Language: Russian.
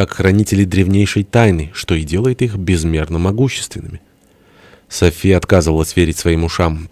как хранители древнейшей тайны, что и делает их безмерно могущественными. София отказывалась верить своим ушам.